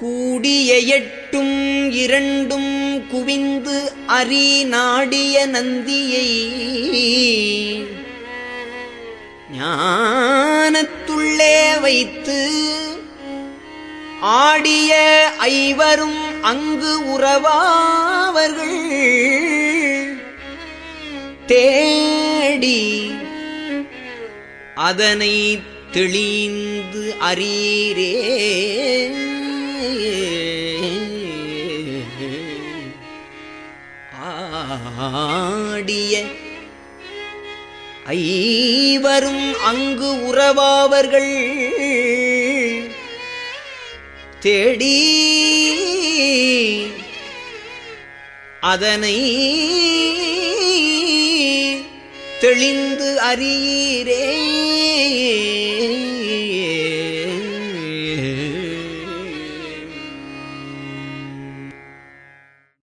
கூடிய எட்டும் இரண்டும் குவிந்து அரி நாடிய நந்தியை. ஞானத்துள்ளே வைத்து ஆடிய ஐவரும் அங்கு உறவாவர்கள். தேடி அதனை தெளிந்து அரீரே ஆடிய ஐவரும் அங்கு உறவாவர்கள். தேடி அதனை தெளிந்து அறியீரே.